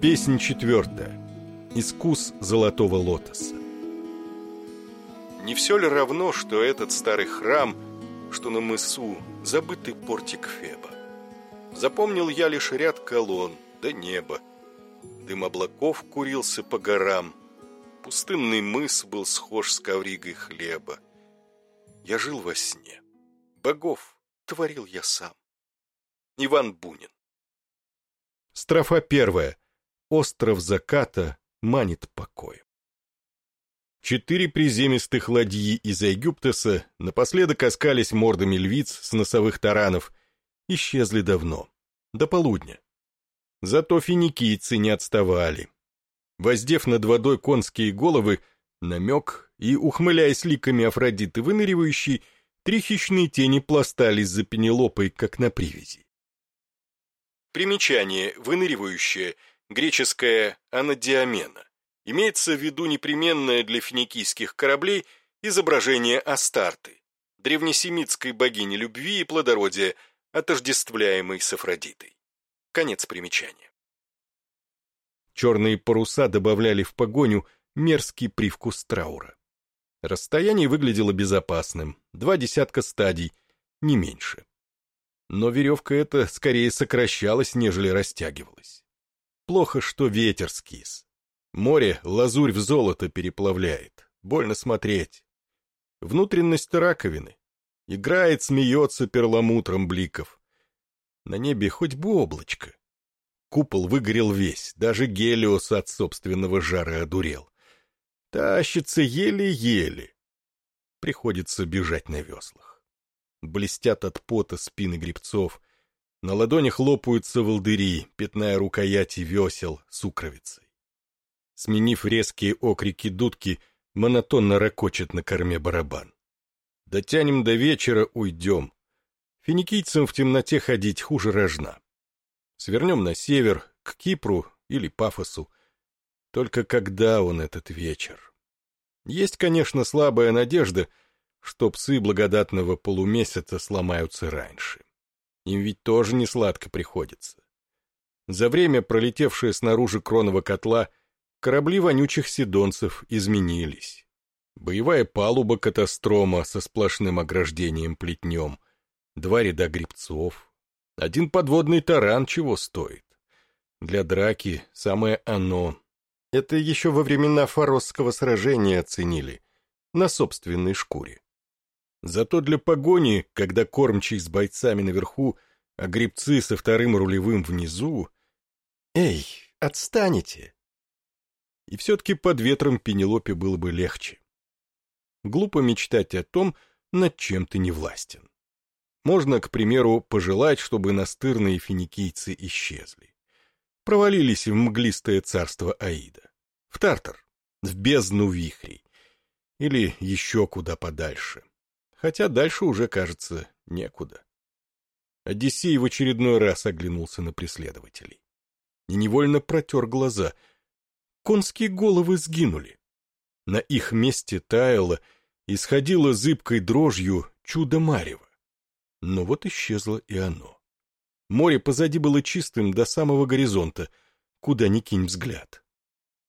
Песнь четвертая. Искус золотого лотоса. Не все ли равно, что этот старый храм, что на мысу, забытый портик Феба? Запомнил я лишь ряд колонн, да небо. Дым облаков курился по горам. Пустынный мыс был схож с ковригой хлеба. Я жил во сне. Богов творил я сам. Иван Бунин. Строфа первая. Остров заката манит покоем. Четыре приземистых ладьи из Египтеса напоследок оскались мордами львиц с носовых таранов, исчезли давно, до полудня. Зато финикийцы не отставали. Воздев над водой конские головы, намек и, ухмыляясь ликами Афродиты выныривающей, три хищные тени пластались за Пенелопой, как на привязи. Примечание, выныривающее, греческое «анадиамена». Имеется в виду непременное для финикийских кораблей изображение Астарты, древнесемитской богини любви и плодородия, отождествляемой с Афродитой. Конец примечания. Черные паруса добавляли в погоню мерзкий привкус траура. Расстояние выглядело безопасным, два десятка стадий, не меньше. Но веревка эта скорее сокращалась, нежели растягивалась. Плохо, что ветер скис. Море лазурь в золото переплавляет. Больно смотреть. Внутренность раковины. Играет, смеется перламутром бликов. На небе хоть бы облачко. Купол выгорел весь, даже Гелиос от собственного жара одурел. Тащится еле-еле. Приходится бежать на веслах. Блестят от пота спины грибцов. На ладонях лопаются волдыри, пятная рукояти весел сукровицей сменив резкие окрики дудки, монотонно ракочет на корме барабан. Дотянем до вечера, уйдем. Финикийцам в темноте ходить хуже рожна. Свернем на север, к Кипру или Пафосу. Только когда он этот вечер? Есть, конечно, слабая надежда, что псы благодатного полумесяца сломаются раньше. Им ведь тоже не сладко приходится. За время, пролетевшее снаружи кронова котла, корабли вонючих сидонцев изменились. Боевая палуба катастрома со сплошным ограждением плетнем, два ряда грибцов, один подводный таран чего стоит. Для драки самое оно. Это еще во времена фаросского сражения оценили, на собственной шкуре. Зато для погони, когда кормчий с бойцами наверху, а грибцы со вторым рулевым внизу... «Эй, отстанете!» и все-таки под ветром Пенелопе было бы легче. Глупо мечтать о том, над чем ты не властен. Можно, к примеру, пожелать, чтобы настырные финикийцы исчезли. Провалились в мглистое царство Аида, в Тартар, в бездну вихрей, или еще куда подальше. Хотя дальше уже, кажется, некуда. Одиссей в очередной раз оглянулся на преследователей. И невольно протер глаза — конские головы сгинули. На их месте таяло, исходило зыбкой дрожью чудо Марева. Но вот исчезло и оно. Море позади было чистым до самого горизонта, куда ни кинь взгляд.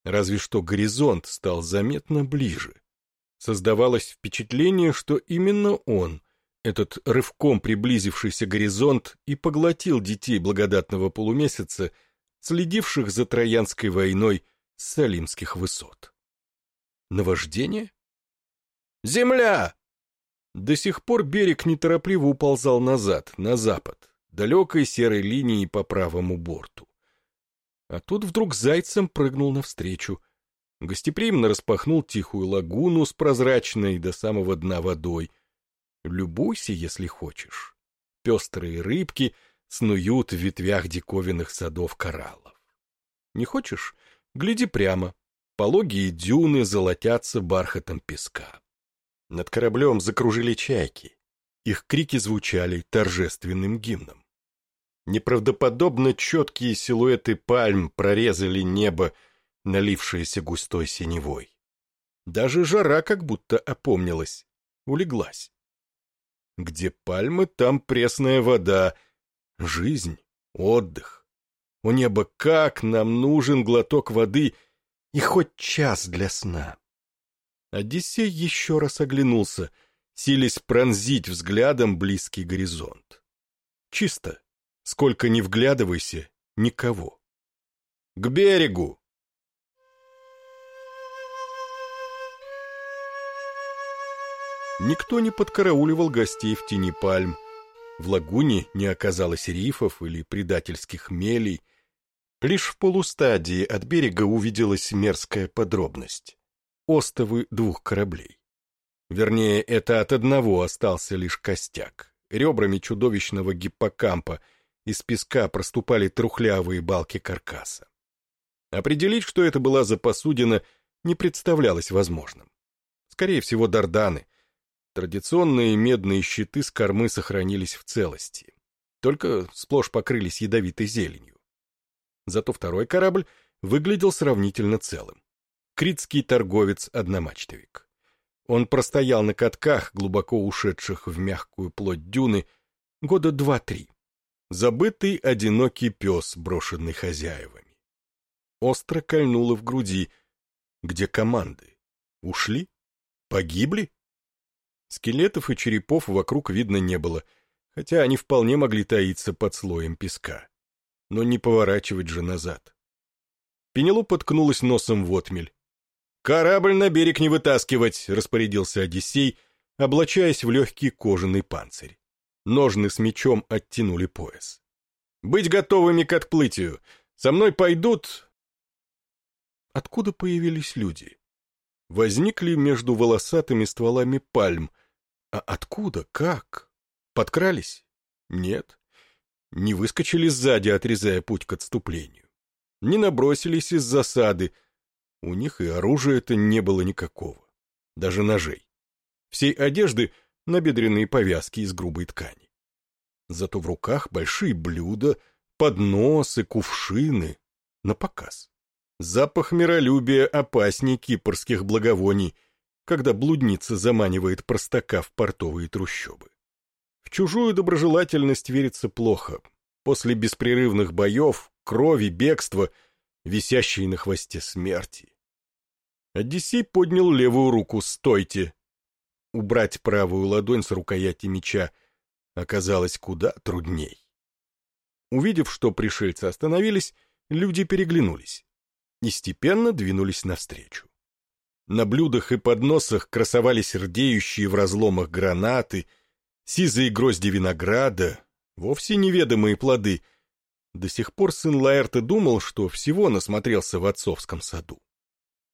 Разве что горизонт стал заметно ближе. Создавалось впечатление, что именно он, этот рывком приблизившийся горизонт, и поглотил детей благодатного полумесяца, следивших за Троянской войной с Салимских высот. Наваждение? Земля! До сих пор берег неторопливо уползал назад, на запад, далекой серой линией по правому борту. А тут вдруг зайцем прыгнул навстречу. Гостеприимно распахнул тихую лагуну с прозрачной до самого дна водой. Любуйся, если хочешь. Пестрые рыбки снуют в ветвях диковинных садов кораллов. Не хочешь? Гляди прямо. Пологие дюны золотятся бархатом песка. Над кораблем закружили чайки. Их крики звучали торжественным гимном. Неправдоподобно четкие силуэты пальм прорезали небо, налившееся густой синевой. Даже жара как будто опомнилась, улеглась. Где пальмы, там пресная вода, жизнь, отдых. О небо, как нам нужен глоток воды и хоть час для сна! Одиссей еще раз оглянулся, силясь пронзить взглядом близкий горизонт. Чисто. Сколько ни вглядывайся, никого. «К берегу!» Никто не подкарауливал гостей в тени пальм. В лагуне не оказалось рифов или предательских мелей. Лишь в полустадии от берега увиделась мерзкая подробность. Остовы двух кораблей. Вернее, это от одного остался лишь костяк. Ребрами чудовищного гиппокампа из песка проступали трухлявые балки каркаса. Определить, что это была за посудина, не представлялось возможным. Скорее всего, дарданы, Традиционные медные щиты с кормы сохранились в целости, только сплошь покрылись ядовитой зеленью. Зато второй корабль выглядел сравнительно целым. Критский торговец-одномачтовик. Он простоял на катках, глубоко ушедших в мягкую плоть дюны, года два-три. Забытый одинокий пес, брошенный хозяевами. Остро кольнуло в груди. Где команды? Ушли? Погибли? Скелетов и черепов вокруг видно не было, хотя они вполне могли таиться под слоем песка. Но не поворачивать же назад. Пенелоп подкнулась носом в отмель. «Корабль на берег не вытаскивать!» — распорядился Одиссей, облачаясь в легкий кожаный панцирь. Ножны с мечом оттянули пояс. «Быть готовыми к отплытию! Со мной пойдут...» Откуда появились люди? Возникли между волосатыми стволами пальм, а откуда? Как? Подкрались? Нет. Не выскочили сзади, отрезая путь к отступлению. Не набросились из засады. У них и оружия-то не было никакого. Даже ножей. Всей одежды набедренные повязки из грубой ткани. Зато в руках большие блюда, подносы, кувшины. На показ. Запах миролюбия опасней кипрских благовоний — когда блудница заманивает простака в портовые трущобы. В чужую доброжелательность верится плохо. После беспрерывных боев, крови, бегства, висящей на хвосте смерти. Одиссей поднял левую руку «Стойте!». Убрать правую ладонь с рукояти меча оказалось куда трудней. Увидев, что пришельцы остановились, люди переглянулись и степенно двинулись навстречу. На блюдах и подносах красовались рдеющие в разломах гранаты, сизые грозди винограда, вовсе неведомые плоды. До сих пор сын Лаэрта думал, что всего насмотрелся в отцовском саду.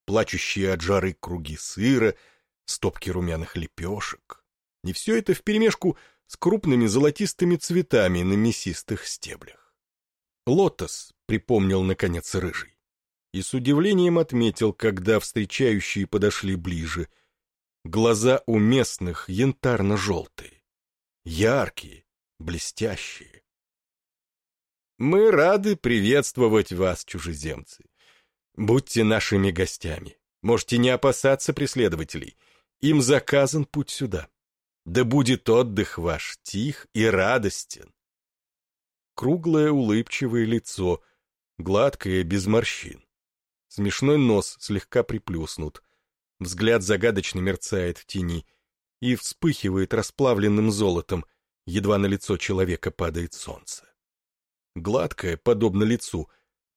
Плачущие от жары круги сыра, стопки румяных лепешек. И все это вперемешку с крупными золотистыми цветами на мясистых стеблях. «Лотос», — припомнил, наконец, рыжий и с удивлением отметил, когда встречающие подошли ближе. Глаза у местных янтарно-желтые, яркие, блестящие. «Мы рады приветствовать вас, чужеземцы. Будьте нашими гостями. Можете не опасаться преследователей. Им заказан путь сюда. Да будет отдых ваш тих и радостен». Круглое улыбчивое лицо, гладкое, без морщин. Смешной нос слегка приплюснут. Взгляд загадочно мерцает в тени и вспыхивает расплавленным золотом, едва на лицо человека падает солнце. Гладкое, подобно лицу,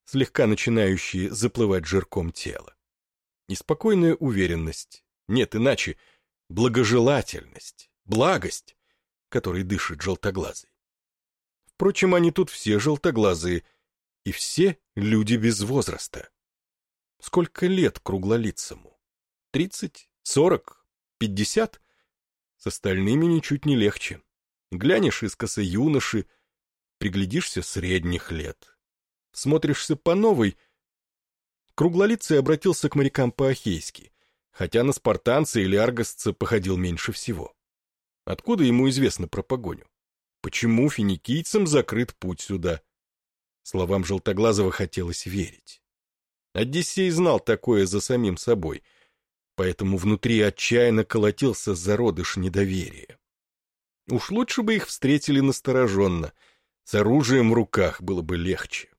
слегка начинающее заплывать жирком тело. И спокойная уверенность, нет иначе, благожелательность, благость, которой дышит желтоглазый. Впрочем, они тут все желтоглазые, и все люди без возраста. Сколько лет круглолицому? Тридцать? Сорок? Пятьдесят? С остальными ничуть не легче. Глянешь искоса юноши, приглядишься средних лет. Смотришься по новой. Круглолицый обратился к морякам по-ахейски, хотя на спартанца или аргосца походил меньше всего. Откуда ему известно про погоню? Почему финикийцам закрыт путь сюда? Словам Желтоглазого хотелось верить. Одиссей знал такое за самим собой, поэтому внутри отчаянно колотился зародыш недоверия. Уж лучше бы их встретили настороженно, с оружием в руках было бы легче.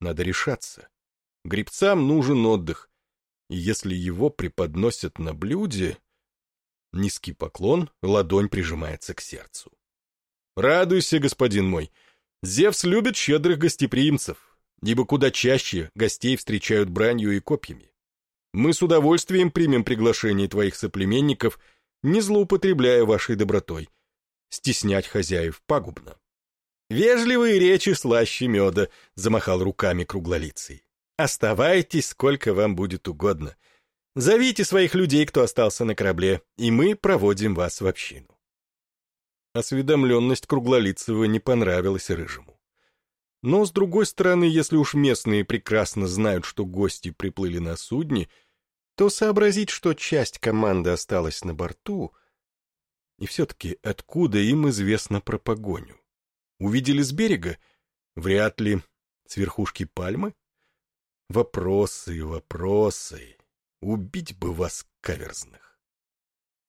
Надо решаться. Грибцам нужен отдых. И если его преподносят на блюде... Низкий поклон, ладонь прижимается к сердцу. Радуйся, господин мой. Зевс любит щедрых гостеприимцев, ибо куда чаще гостей встречают бранью и копьями. Мы с удовольствием примем приглашение твоих соплеменников, не злоупотребляя вашей добротой. Стеснять хозяев пагубно. «Вежливые речи слаще меда», — замахал руками круглолицый. «Оставайтесь, сколько вам будет угодно. Зовите своих людей, кто остался на корабле, и мы проводим вас в общину». Осведомленность Круглолицего не понравилась Рыжему. Но, с другой стороны, если уж местные прекрасно знают, что гости приплыли на судне, то сообразить, что часть команды осталась на борту... И все-таки откуда им известно про погоню? Увидели с берега? Вряд ли. С верхушки пальмы? Вопросы, вопросы. Убить бы вас, каверзных.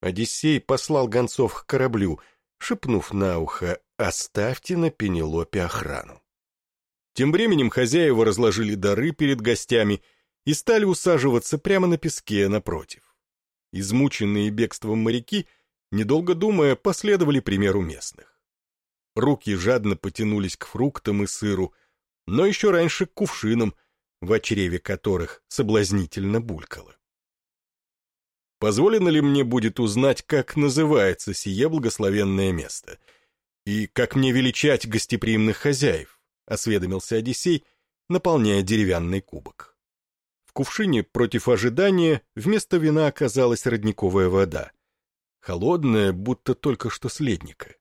Одиссей послал гонцов к кораблю, шепнув на ухо «Оставьте на Пенелопе охрану». Тем временем хозяева разложили дары перед гостями и стали усаживаться прямо на песке напротив. Измученные бегством моряки, недолго думая, последовали примеру местных. Руки жадно потянулись к фруктам и сыру, но еще раньше к кувшинам, в чреве которых соблазнительно булькало. Позволено ли мне будет узнать, как называется сие благословенное место? И как мне величать гостеприимных хозяев? — осведомился Одиссей, наполняя деревянный кубок. В кувшине против ожидания вместо вина оказалась родниковая вода. Холодная, будто только что с ледника.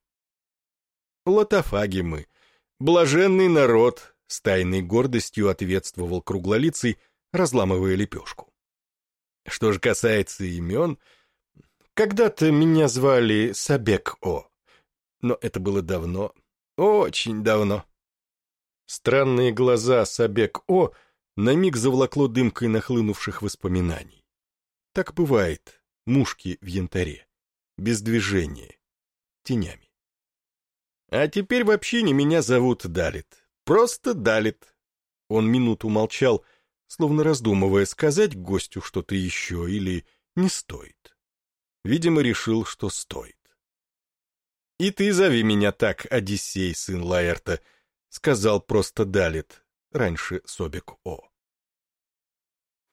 Лотофаги мы. Блаженный народ, с тайной гордостью ответствовал круглолицый, разламывая лепешку. Что же касается имен, когда-то меня звали Сабек-О, но это было давно, очень давно. Странные глаза Сабек-О на миг заволокло дымкой нахлынувших воспоминаний. Так бывает, мушки в янтаре, без движения, тенями. А теперь вообще не меня зовут Далит, просто Далит. Он минуту молчал, словно раздумывая, сказать гостю что-то еще или не стоит. Видимо, решил, что стоит. «И ты зови меня так, Одиссей, сын Лаэрта», сказал просто Далит, раньше Собик О.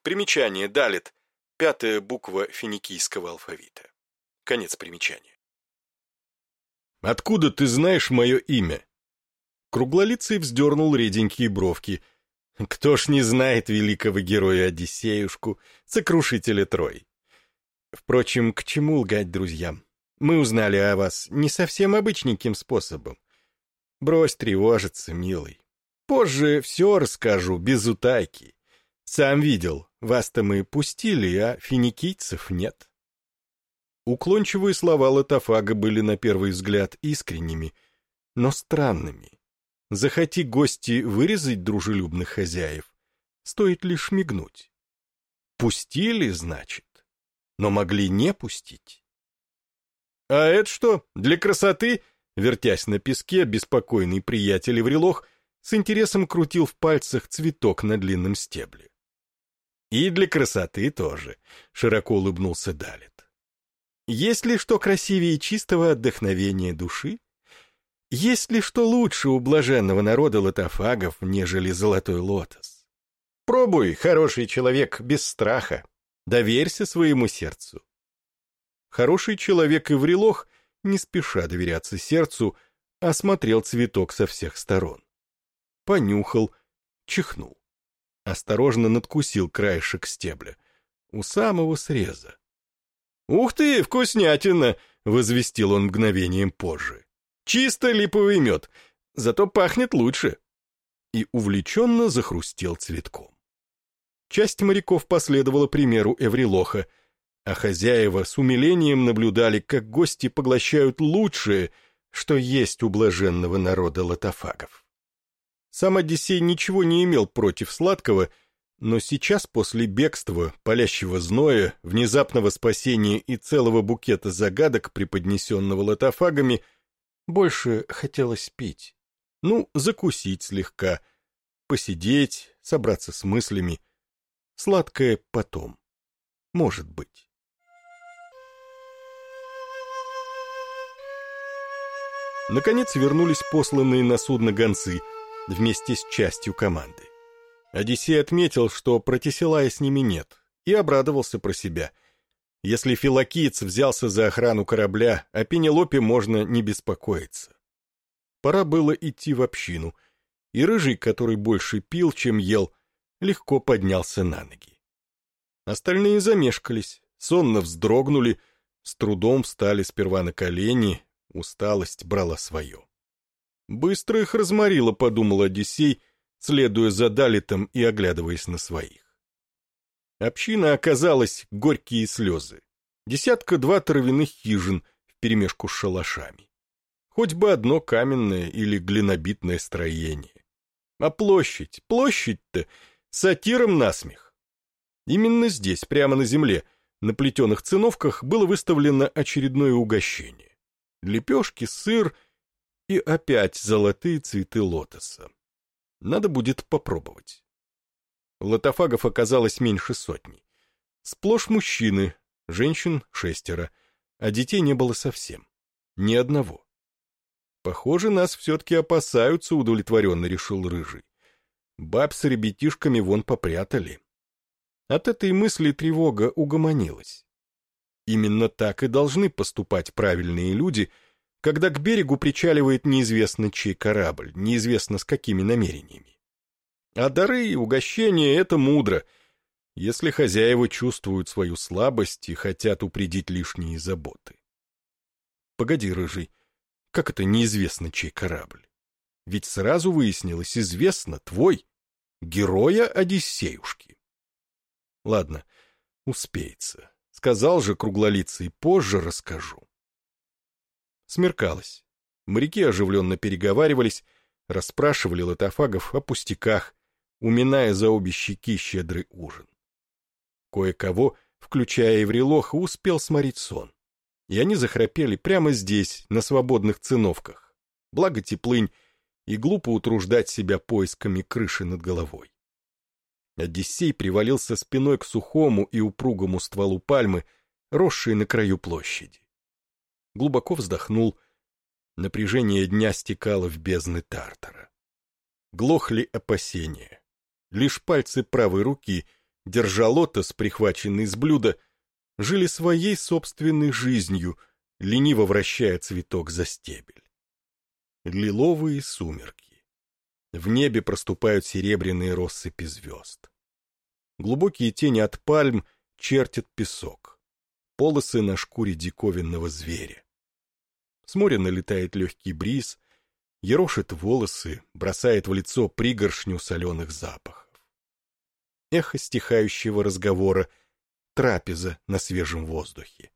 Примечание Далит, пятая буква финикийского алфавита. Конец примечания. «Откуда ты знаешь мое имя?» Круглолицый вздернул реденькие бровки. «Кто ж не знает великого героя Одиссеюшку, сокрушителя Трой?» Впрочем, к чему лгать друзьям? Мы узнали о вас не совсем обычненьким способом. Брось тревожиться, милый. Позже все расскажу, без утайки. Сам видел, вас-то мы пустили, а финикийцев нет. Уклончивые слова Лотофага были на первый взгляд искренними, но странными. Захоти гости вырезать дружелюбных хозяев, стоит лишь мигнуть. Пустили, значит, но могли не пустить. А это что, для красоты Вертясь на песке, беспокойный приятель Эврилох с интересом крутил в пальцах цветок на длинном стебле. «И для красоты тоже», — широко улыбнулся Далит. «Есть ли что красивее чистого отдохновения души? Есть ли что лучше у блаженного народа лотофагов, нежели золотой лотос? Пробуй, хороший человек, без страха. Доверься своему сердцу». Хороший человек Эврилох не спеша доверяться сердцу, осмотрел цветок со всех сторон. Понюхал, чихнул. Осторожно надкусил краешек стебля. У самого среза. «Ух ты, вкуснятина!» — возвестил он мгновением позже. «Чисто липовый мед, зато пахнет лучше!» И увлеченно захрустел цветком. Часть моряков последовала примеру Эврилоха — а хозяева с умилением наблюдали, как гости поглощают лучшее, что есть у блаженного народа лотофагов. Сам Одиссей ничего не имел против сладкого, но сейчас после бегства, палящего зноя, внезапного спасения и целого букета загадок, преподнесенного лотофагами, больше хотелось пить. Ну, закусить слегка, посидеть, собраться с мыслями. Сладкое потом. Может быть. Наконец вернулись посланные на судно гонцы вместе с частью команды. Одиссей отметил, что Протисилая с ними нет, и обрадовался про себя. Если Филокиец взялся за охрану корабля, о Пенелопе можно не беспокоиться. Пора было идти в общину, и Рыжий, который больше пил, чем ел, легко поднялся на ноги. Остальные замешкались, сонно вздрогнули, с трудом встали сперва на колени, усталость брала свое. Быстро их разморило, подумал Одиссей, следуя за Далитом и оглядываясь на своих. Община оказалась горькие слезы. Десятка-два травяных хижин вперемешку с шалашами. Хоть бы одно каменное или глинобитное строение. А площадь, площадь-то, сатиром насмех. Именно здесь, прямо на земле, на плетеных циновках было выставлено очередное угощение. Лепешки, сыр и опять золотые цветы лотоса. Надо будет попробовать. Лотофагов оказалось меньше сотни. Сплошь мужчины, женщин шестеро, а детей не было совсем. Ни одного. Похоже, нас все-таки опасаются, удовлетворенно решил Рыжий. Баб с ребятишками вон попрятали. От этой мысли тревога угомонилась. Именно так и должны поступать правильные люди — когда к берегу причаливает неизвестно чей корабль, неизвестно с какими намерениями. А дары и угощения — это мудро, если хозяева чувствуют свою слабость и хотят упредить лишние заботы. Погоди, Рыжий, как это неизвестно чей корабль? Ведь сразу выяснилось, известно, твой, героя Одиссеюшки. Ладно, успеется. Сказал же круглолицый, позже расскажу. Смеркалось. Моряки оживленно переговаривались, расспрашивали лотофагов о пустяках, уминая за обе щеки щедрый ужин. Кое-кого, включая Еврелоха, успел сморить сон. И они захрапели прямо здесь, на свободных циновках. Благо теплынь, и глупо утруждать себя поисками крыши над головой. Одиссей привалился спиной к сухому и упругому стволу пальмы, росшей на краю площади глубоко вздохнул. Напряжение дня стекало в бездны Тартара. Глохли опасения. Лишь пальцы правой руки, держа лотос, прихваченный с блюда, жили своей собственной жизнью, лениво вращая цветок за стебель. Лиловые сумерки. В небе проступают серебряные россыпи звезд. Глубокие тени от пальм чертят песок. Полосы на шкуре диковинного зверя. С моря налетает легкий бриз, ерошит волосы, бросает в лицо пригоршню соленых запахов. Эхо стихающего разговора, трапеза на свежем воздухе,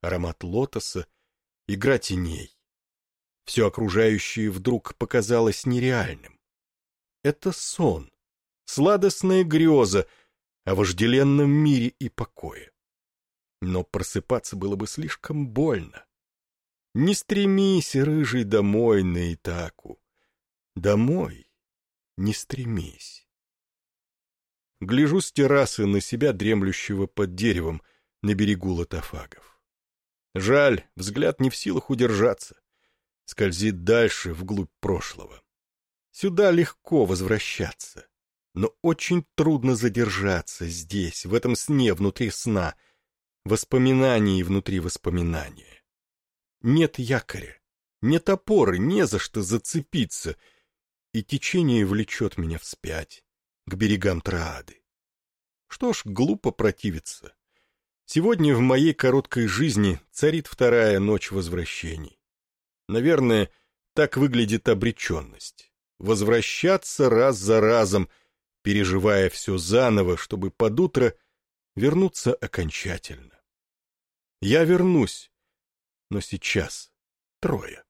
аромат лотоса, игра теней. Все окружающее вдруг показалось нереальным. Это сон, сладостная греза о вожделенном мире и покое. Но просыпаться было бы слишком больно. Не стремись, рыжий, домой на Итаку. Домой не стремись. Гляжу с террасы на себя, дремлющего под деревом на берегу лотофагов. Жаль, взгляд не в силах удержаться. Скользит дальше, вглубь прошлого. Сюда легко возвращаться, но очень трудно задержаться здесь, в этом сне внутри сна, воспоминаний внутри воспоминания. Нет якоря, нет опоры, не за что зацепиться, и течение влечет меня вспять, к берегам Троады. Что ж, глупо противиться. Сегодня в моей короткой жизни царит вторая ночь возвращений. Наверное, так выглядит обреченность. Возвращаться раз за разом, переживая все заново, чтобы под утро вернуться окончательно. Я вернусь, но сейчас трое.